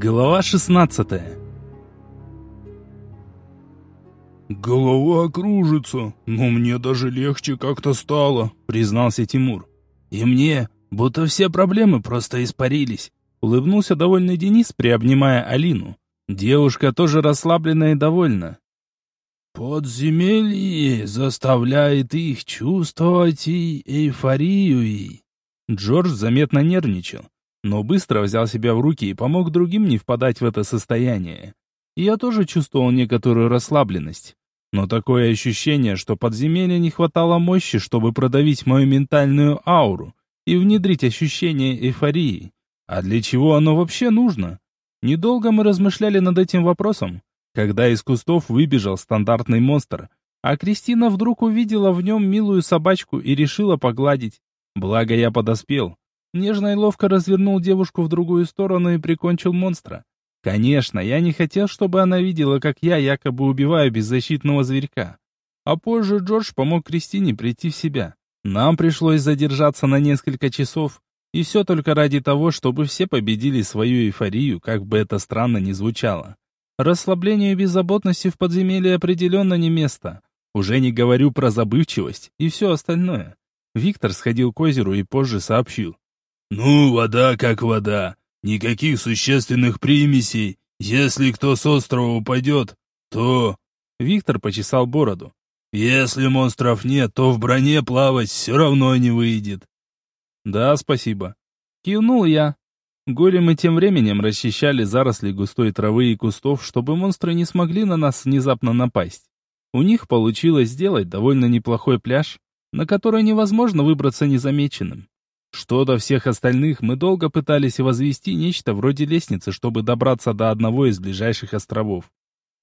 Глава 16 «Голова кружится, но мне даже легче как-то стало», — признался Тимур. «И мне, будто все проблемы просто испарились», — улыбнулся довольный Денис, приобнимая Алину. Девушка тоже расслаблена и довольна. «Подземелье заставляет их чувствовать и эйфорию, и...» Джордж заметно нервничал но быстро взял себя в руки и помог другим не впадать в это состояние. Я тоже чувствовал некоторую расслабленность. Но такое ощущение, что подземелья не хватало мощи, чтобы продавить мою ментальную ауру и внедрить ощущение эйфории. А для чего оно вообще нужно? Недолго мы размышляли над этим вопросом, когда из кустов выбежал стандартный монстр, а Кристина вдруг увидела в нем милую собачку и решила погладить. Благо я подоспел, Нежно и ловко развернул девушку в другую сторону и прикончил монстра. Конечно, я не хотел, чтобы она видела, как я якобы убиваю беззащитного зверька. А позже Джордж помог Кристине прийти в себя. Нам пришлось задержаться на несколько часов, и все только ради того, чтобы все победили свою эйфорию, как бы это странно ни звучало. Расслаблению и беззаботности в подземелье определенно не место. Уже не говорю про забывчивость и все остальное. Виктор сходил к озеру и позже сообщил. «Ну, вода как вода. Никаких существенных примесей. Если кто с острова упадет, то...» Виктор почесал бороду. «Если монстров нет, то в броне плавать все равно не выйдет». «Да, спасибо». Кивнул я. Големы тем временем расчищали заросли густой травы и кустов, чтобы монстры не смогли на нас внезапно напасть. У них получилось сделать довольно неплохой пляж, на который невозможно выбраться незамеченным. Что до всех остальных, мы долго пытались возвести нечто вроде лестницы, чтобы добраться до одного из ближайших островов.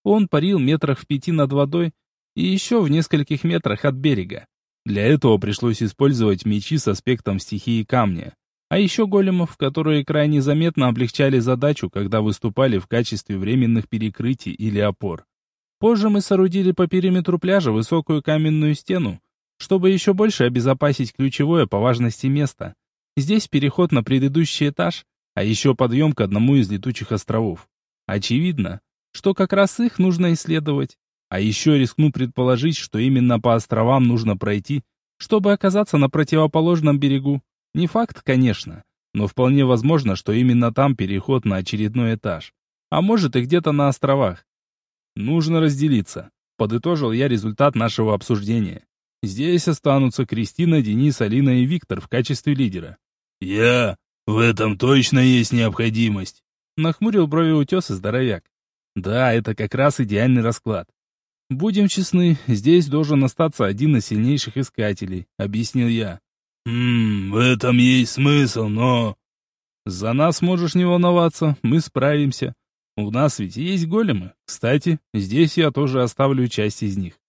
Он парил метрах в пяти над водой и еще в нескольких метрах от берега. Для этого пришлось использовать мечи с аспектом стихии камня. А еще големов, которые крайне заметно облегчали задачу, когда выступали в качестве временных перекрытий или опор. Позже мы соорудили по периметру пляжа высокую каменную стену, чтобы еще больше обезопасить ключевое по важности место. Здесь переход на предыдущий этаж, а еще подъем к одному из летучих островов. Очевидно, что как раз их нужно исследовать. А еще рискну предположить, что именно по островам нужно пройти, чтобы оказаться на противоположном берегу. Не факт, конечно, но вполне возможно, что именно там переход на очередной этаж. А может и где-то на островах. Нужно разделиться. Подытожил я результат нашего обсуждения. Здесь останутся Кристина, Денис, Алина и Виктор в качестве лидера. «Я? В этом точно есть необходимость!» Нахмурил брови утес и здоровяк. «Да, это как раз идеальный расклад. Будем честны, здесь должен остаться один из сильнейших искателей», — объяснил я. «Хм, в этом есть смысл, но...» «За нас можешь не волноваться, мы справимся. У нас ведь есть големы. Кстати, здесь я тоже оставлю часть из них.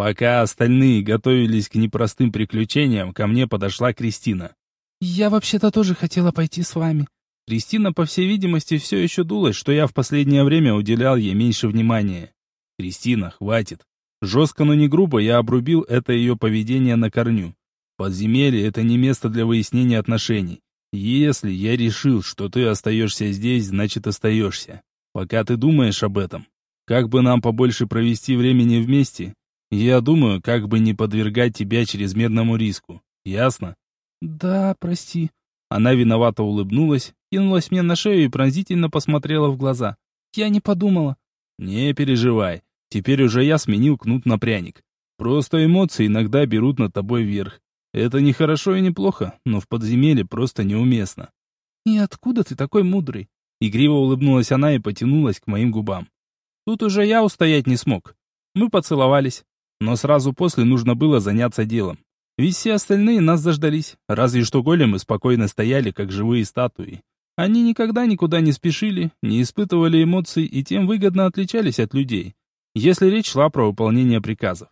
Пока остальные готовились к непростым приключениям, ко мне подошла Кристина. «Я вообще-то тоже хотела пойти с вами». Кристина, по всей видимости, все еще дулась, что я в последнее время уделял ей меньше внимания. «Кристина, хватит». Жестко, но не грубо я обрубил это ее поведение на корню. Подземелье — это не место для выяснения отношений. Если я решил, что ты остаешься здесь, значит остаешься. Пока ты думаешь об этом. Как бы нам побольше провести времени вместе, я думаю, как бы не подвергать тебя чрезмерному риску. Ясно? Да, прости. Она виновато улыбнулась, кинулась мне на шею и пронзительно посмотрела в глаза. Я не подумала. Не переживай. Теперь уже я сменил кнут на пряник. Просто эмоции иногда берут над тобой верх. Это не хорошо и не плохо, но в подземелье просто неуместно. И откуда ты такой мудрый? Игриво улыбнулась она и потянулась к моим губам. Тут уже я устоять не смог. Мы поцеловались. Но сразу после нужно было заняться делом. Ведь все остальные нас заждались, разве что големы спокойно стояли, как живые статуи. Они никогда никуда не спешили, не испытывали эмоций и тем выгодно отличались от людей, если речь шла про выполнение приказов.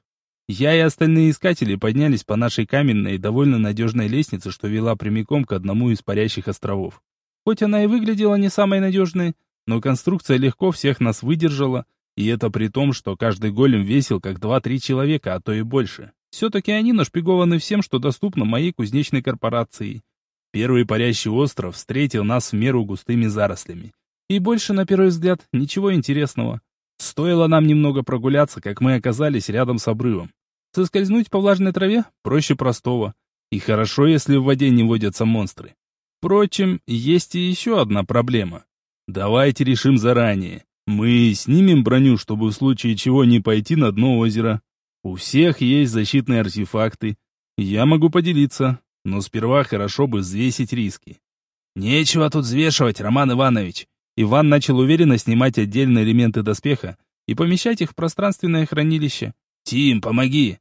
Я и остальные искатели поднялись по нашей каменной и довольно надежной лестнице, что вела прямиком к одному из парящих островов. Хоть она и выглядела не самой надежной, но конструкция легко всех нас выдержала, и это при том, что каждый голем весил как два-три человека, а то и больше. Все-таки они нашпигованы всем, что доступно моей кузнечной корпорации. Первый парящий остров встретил нас в меру густыми зарослями. И больше, на первый взгляд, ничего интересного. Стоило нам немного прогуляться, как мы оказались рядом с обрывом. Соскользнуть по влажной траве проще простого. И хорошо, если в воде не водятся монстры. Впрочем, есть и еще одна проблема. Давайте решим заранее. Мы снимем броню, чтобы в случае чего не пойти на дно озера. У всех есть защитные артефакты. Я могу поделиться, но сперва хорошо бы взвесить риски. Нечего тут взвешивать, Роман Иванович. Иван начал уверенно снимать отдельные элементы доспеха и помещать их в пространственное хранилище. «Тим, помоги!»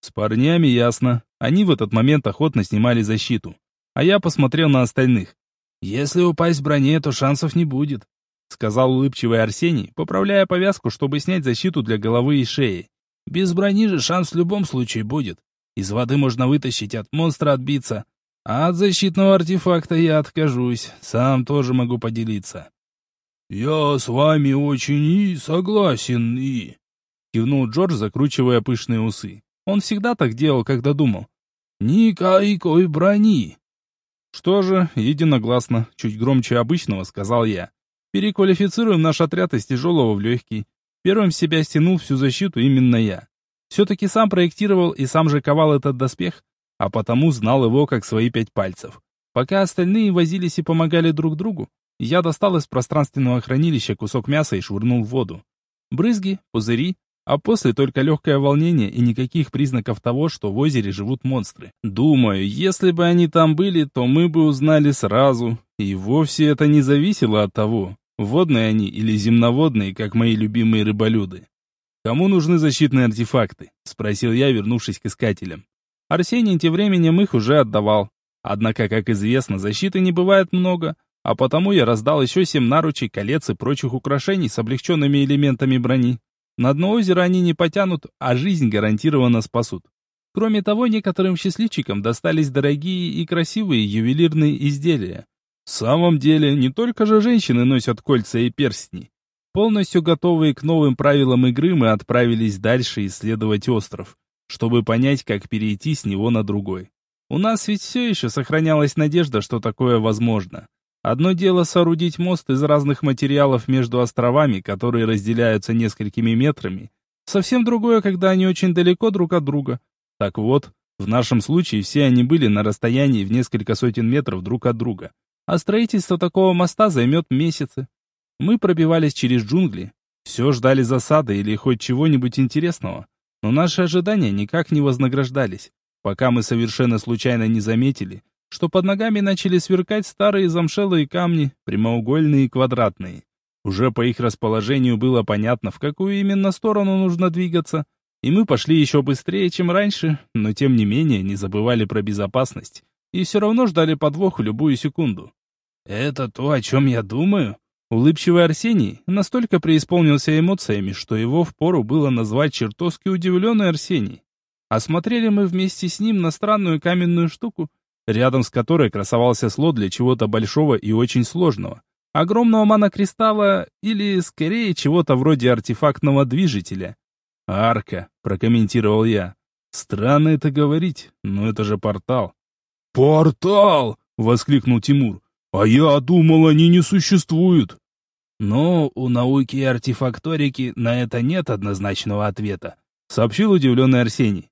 С парнями ясно. Они в этот момент охотно снимали защиту. А я посмотрел на остальных. «Если упасть в броне, то шансов не будет», — сказал улыбчивый Арсений, поправляя повязку, чтобы снять защиту для головы и шеи. «Без брони же шанс в любом случае будет. Из воды можно вытащить, от монстра отбиться. А от защитного артефакта я откажусь, сам тоже могу поделиться. «Я с вами очень и согласен, и...» Кивнул Джордж, закручивая пышные усы. Он всегда так делал, когда думал. «Никакой брони!» «Что же, единогласно, чуть громче обычного», — сказал я. «Переквалифицируем наш отряд из тяжелого в легкий. Первым в себя стянул всю защиту именно я. Все-таки сам проектировал и сам же ковал этот доспех, а потому знал его как свои пять пальцев. Пока остальные возились и помогали друг другу, я достал из пространственного хранилища кусок мяса и швырнул в воду. Брызги, пузыри, а после только легкое волнение и никаких признаков того, что в озере живут монстры. Думаю, если бы они там были, то мы бы узнали сразу. И вовсе это не зависело от того, водные они или земноводные, как мои любимые рыболюды. «Кому нужны защитные артефакты?» — спросил я, вернувшись к искателям. Арсений тем временем их уже отдавал. Однако, как известно, защиты не бывает много, а потому я раздал еще семь наручей, колец и прочих украшений с облегченными элементами брони. На дно озера они не потянут, а жизнь гарантированно спасут. Кроме того, некоторым счастливчикам достались дорогие и красивые ювелирные изделия. В самом деле, не только же женщины носят кольца и перстни. Полностью готовые к новым правилам игры, мы отправились дальше исследовать остров, чтобы понять, как перейти с него на другой. У нас ведь все еще сохранялась надежда, что такое возможно. Одно дело соорудить мост из разных материалов между островами, которые разделяются несколькими метрами. Совсем другое, когда они очень далеко друг от друга. Так вот, в нашем случае все они были на расстоянии в несколько сотен метров друг от друга. А строительство такого моста займет месяцы. Мы пробивались через джунгли. Все ждали засады или хоть чего-нибудь интересного. Но наши ожидания никак не вознаграждались, пока мы совершенно случайно не заметили, что под ногами начали сверкать старые замшелые камни, прямоугольные и квадратные. Уже по их расположению было понятно, в какую именно сторону нужно двигаться, и мы пошли еще быстрее, чем раньше, но тем не менее не забывали про безопасность и все равно ждали подвох любую секунду. «Это то, о чем я думаю?» Улыбчивый Арсений настолько преисполнился эмоциями, что его впору было назвать чертовски удивленный Арсений. Осмотрели мы вместе с ним на странную каменную штуку, рядом с которой красовался слот для чего-то большого и очень сложного. Огромного манокристалла или, скорее, чего-то вроде артефактного движителя. «Арка», — прокомментировал я. «Странно это говорить, но это же портал». «Портал!» — воскликнул Тимур. «А я думал, они не существуют». «Но у науки и артефакторики на это нет однозначного ответа», — сообщил удивленный Арсений.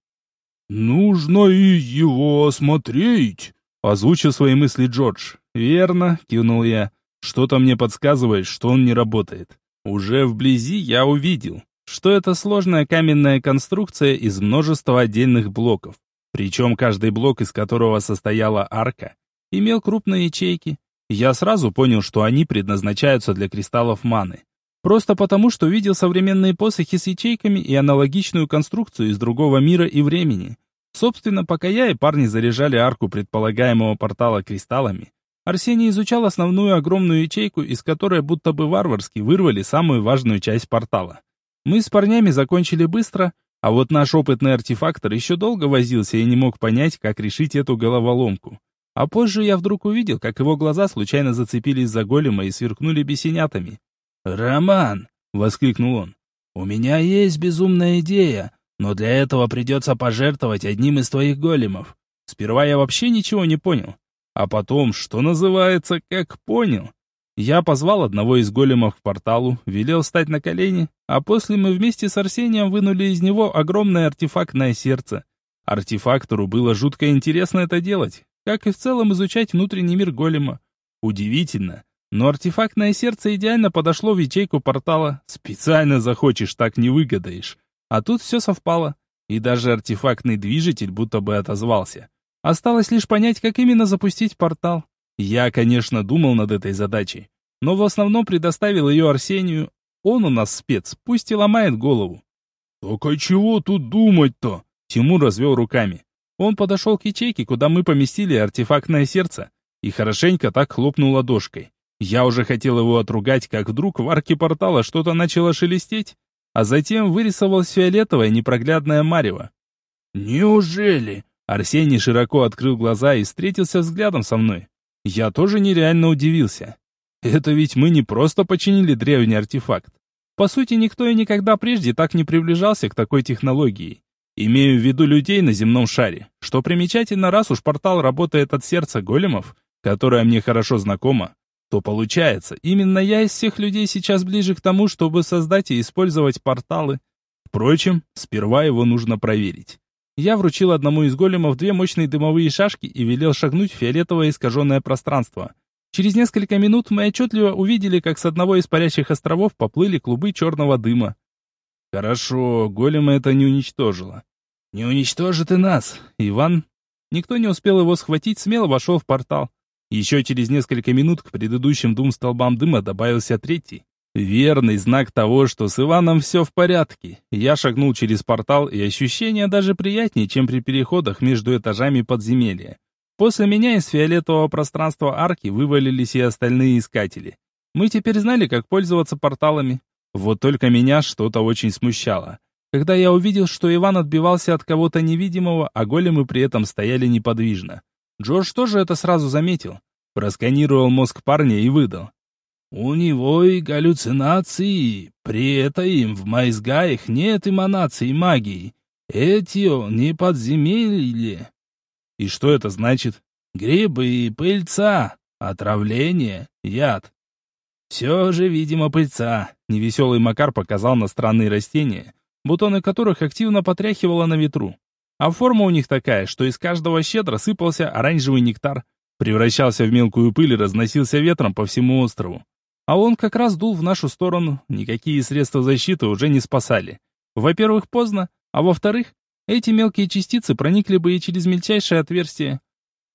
«Нужно и его осмотреть», — озвучил свои мысли Джордж. «Верно», — кивнул я. «Что-то мне подсказывает, что он не работает. Уже вблизи я увидел, что это сложная каменная конструкция из множества отдельных блоков. Причем каждый блок, из которого состояла арка, имел крупные ячейки. Я сразу понял, что они предназначаются для кристаллов маны. Просто потому, что видел современные посохи с ячейками и аналогичную конструкцию из другого мира и времени. Собственно, пока я и парни заряжали арку предполагаемого портала кристаллами, Арсений изучал основную огромную ячейку, из которой будто бы варварски вырвали самую важную часть портала. Мы с парнями закончили быстро, а вот наш опытный артефактор еще долго возился и не мог понять, как решить эту головоломку. А позже я вдруг увидел, как его глаза случайно зацепились за голема и сверкнули бесенятами. «Роман!» — воскликнул он. «У меня есть безумная идея, но для этого придется пожертвовать одним из твоих големов. Сперва я вообще ничего не понял. А потом, что называется, как понял. Я позвал одного из големов к порталу, велел встать на колени, а после мы вместе с Арсением вынули из него огромное артефактное сердце. Артефактору было жутко интересно это делать, как и в целом изучать внутренний мир голема. Удивительно, но артефактное сердце идеально подошло в ячейку портала. Специально захочешь, так не выгадаешь. А тут все совпало. И даже артефактный движитель будто бы отозвался. Осталось лишь понять, как именно запустить портал. Я, конечно, думал над этой задачей, но в основном предоставил ее Арсению. Он у нас спец, пусть и ломает голову. «Так а чего тут думать-то?» Тимур развел руками. Он подошел к ячейке, куда мы поместили артефактное сердце, и хорошенько так хлопнул ладошкой. Я уже хотел его отругать, как вдруг в арке портала что-то начало шелестеть, а затем вырисовалось фиолетовое непроглядное марево. «Неужели?» Арсений широко открыл глаза и встретился взглядом со мной. Я тоже нереально удивился. Это ведь мы не просто починили древний артефакт. По сути, никто и никогда прежде так не приближался к такой технологии. Имею в виду людей на земном шаре. Что примечательно, раз уж портал работает от сердца големов, которое мне хорошо знакомо, то получается, именно я из всех людей сейчас ближе к тому, чтобы создать и использовать порталы. Впрочем, сперва его нужно проверить. Я вручил одному из големов две мощные дымовые шашки и велел шагнуть в фиолетовое искаженное пространство. Через несколько минут мы отчетливо увидели, как с одного из парящих островов поплыли клубы черного дыма. Хорошо, голема это не уничтожило. Не уничтожит и нас. Иван... Никто не успел его схватить, смело вошел в портал. Еще через несколько минут к предыдущим двум столбам дыма добавился третий. Верный знак того, что с Иваном все в порядке. Я шагнул через портал, и ощущения даже приятнее, чем при переходах между этажами подземелья. После меня из фиолетового пространства арки вывалились и остальные искатели. Мы теперь знали, как пользоваться порталами. Вот только меня что-то очень смущало. Когда я увидел, что Иван отбивался от кого-то невидимого, а големы при этом стояли неподвижно. Джордж тоже это сразу заметил. Просканировал мозг парня и выдал. «У него и галлюцинации, при этом в мозгах нет эманаций магии. Эти не подземелье». «И что это значит?» «Грибы и пыльца, отравление, яд». «Все же, видимо, пыльца», — невеселый Макар показал на странные растения, бутоны которых активно потряхивало на ветру. А форма у них такая, что из каждого щедро сыпался оранжевый нектар, превращался в мелкую пыль и разносился ветром по всему острову. А он как раз дул в нашу сторону, никакие средства защиты уже не спасали. Во-первых, поздно, а во-вторых, эти мелкие частицы проникли бы и через мельчайшее отверстие.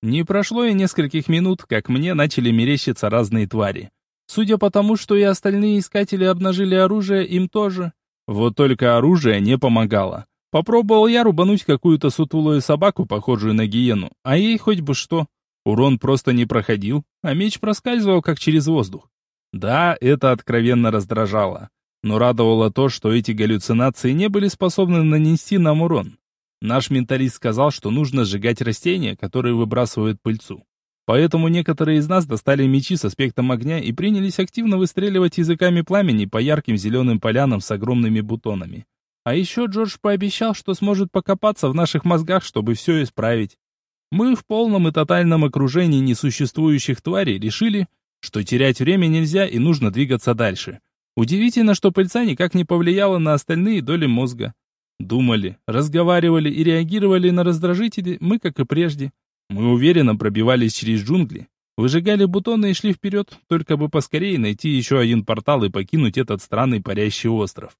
Не прошло и нескольких минут, как мне начали мерещиться разные твари. Судя по тому, что и остальные искатели обнажили оружие, им тоже. Вот только оружие не помогало. Попробовал я рубануть какую-то сутулую собаку, похожую на гиену, а ей хоть бы что. Урон просто не проходил, а меч проскальзывал как через воздух. Да, это откровенно раздражало. Но радовало то, что эти галлюцинации не были способны нанести нам урон. Наш менталист сказал, что нужно сжигать растения, которые выбрасывают пыльцу. Поэтому некоторые из нас достали мечи с аспектом огня и принялись активно выстреливать языками пламени по ярким зеленым полянам с огромными бутонами. А еще Джордж пообещал, что сможет покопаться в наших мозгах, чтобы все исправить. Мы в полном и тотальном окружении несуществующих тварей решили, что терять время нельзя и нужно двигаться дальше. Удивительно, что пыльца никак не повлияла на остальные доли мозга. Думали, разговаривали и реагировали на раздражители мы, как и прежде. Мы уверенно пробивались через джунгли, выжигали бутоны и шли вперед, только бы поскорее найти еще один портал и покинуть этот странный парящий остров.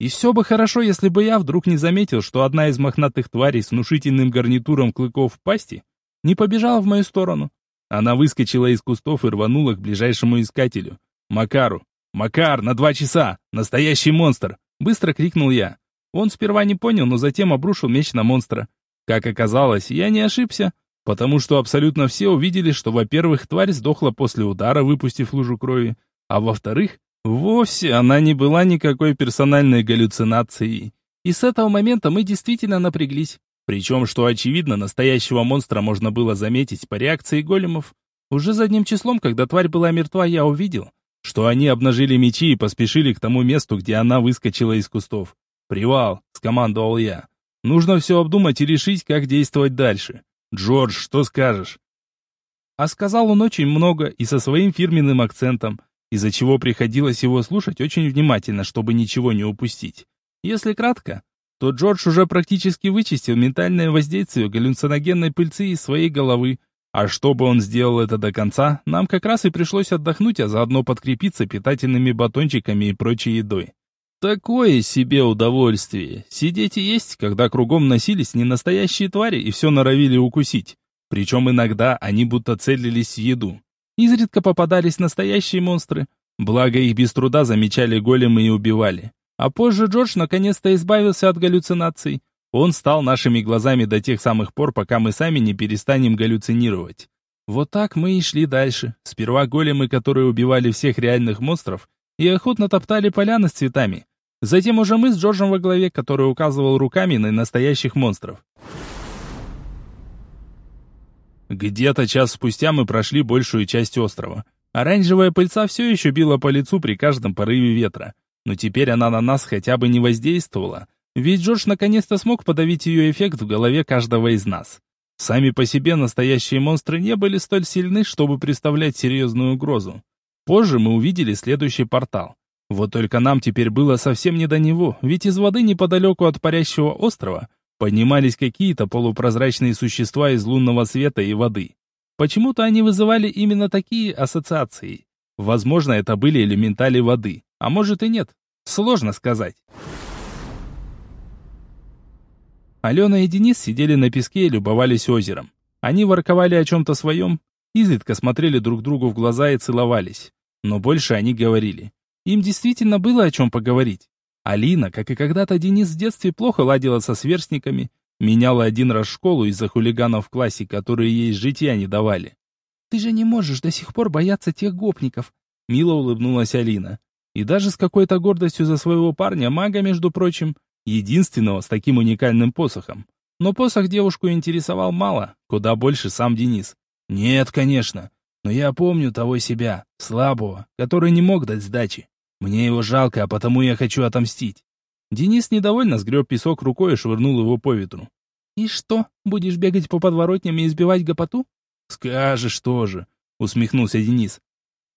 И все бы хорошо, если бы я вдруг не заметил, что одна из мохнатых тварей с внушительным гарнитуром клыков в пасти не побежала в мою сторону. Она выскочила из кустов и рванула к ближайшему искателю. «Макару! Макар, на два часа! Настоящий монстр!» Быстро крикнул я. Он сперва не понял, но затем обрушил меч на монстра. Как оказалось, я не ошибся, потому что абсолютно все увидели, что, во-первых, тварь сдохла после удара, выпустив лужу крови, а во-вторых, Вовсе она не была никакой персональной галлюцинацией. И с этого момента мы действительно напряглись. Причем, что очевидно, настоящего монстра можно было заметить по реакции големов. Уже задним числом, когда тварь была мертва, я увидел, что они обнажили мечи и поспешили к тому месту, где она выскочила из кустов. «Привал!» — скомандовал я. «Нужно все обдумать и решить, как действовать дальше. Джордж, что скажешь?» А сказал он очень много и со своим фирменным акцентом, из-за чего приходилось его слушать очень внимательно, чтобы ничего не упустить. Если кратко, то Джордж уже практически вычистил ментальное воздействие галлюциногенной пыльцы из своей головы, а чтобы он сделал это до конца, нам как раз и пришлось отдохнуть, а заодно подкрепиться питательными батончиками и прочей едой. Такое себе удовольствие. Сидеть и есть, когда кругом носились ненастоящие твари и все норовили укусить. Причем иногда они будто целились в еду. Изредка попадались настоящие монстры. Благо их без труда замечали големы и убивали. А позже Джордж наконец-то избавился от галлюцинаций. Он стал нашими глазами до тех самых пор, пока мы сами не перестанем галлюцинировать. Вот так мы и шли дальше. Сперва големы, которые убивали всех реальных монстров, и охотно топтали поляны с цветами. Затем уже мы с Джорджем во главе, который указывал руками на настоящих монстров. Где-то час спустя мы прошли большую часть острова. Оранжевая пыльца все еще била по лицу при каждом порыве ветра. Но теперь она на нас хотя бы не воздействовала. Ведь Джордж наконец-то смог подавить ее эффект в голове каждого из нас. Сами по себе настоящие монстры не были столь сильны, чтобы представлять серьезную угрозу. Позже мы увидели следующий портал. Вот только нам теперь было совсем не до него, ведь из воды неподалеку от парящего острова поднимались какие-то полупрозрачные существа из лунного света и воды. Почему-то они вызывали именно такие ассоциации. Возможно, это были элементали воды, а может и нет. Сложно сказать. Алена и Денис сидели на песке и любовались озером. Они ворковали о чем-то своем, изредка смотрели друг другу в глаза и целовались. Но больше они говорили. Им действительно было о чем поговорить. Алина, как и когда-то Денис в детстве, плохо ладила со сверстниками, меняла один раз школу из-за хулиганов в классе, которые ей житья не давали. «Ты же не можешь до сих пор бояться тех гопников», — мило улыбнулась Алина. И даже с какой-то гордостью за своего парня, мага, между прочим, единственного с таким уникальным посохом. Но посох девушку интересовал мало, куда больше сам Денис. «Нет, конечно, но я помню того себя, слабого, который не мог дать сдачи. Мне его жалко, а потому я хочу отомстить. Денис недовольно сгреб песок рукой и швырнул его по ветру. «И что, будешь бегать по подворотням и избивать гопоту?» «Скажешь тоже», — усмехнулся Денис.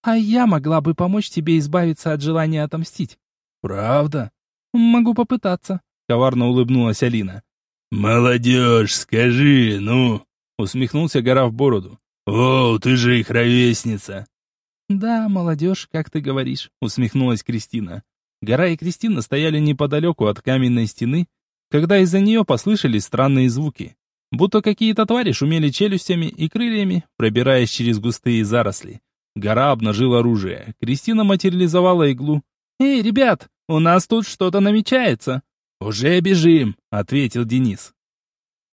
«А я могла бы помочь тебе избавиться от желания отомстить». «Правда?» «Могу попытаться», — коварно улыбнулась Алина. «Молодежь, скажи, ну!» — усмехнулся гора в бороду. «О, ты же их ровесница!» «Да, молодежь, как ты говоришь», — усмехнулась Кристина. Гора и Кристина стояли неподалеку от каменной стены, когда из-за нее послышались странные звуки. Будто какие-то твари шумели челюстями и крыльями, пробираясь через густые заросли. Гора обнажила оружие. Кристина материализовала иглу. «Эй, ребят, у нас тут что-то намечается!» «Уже бежим!» — ответил Денис.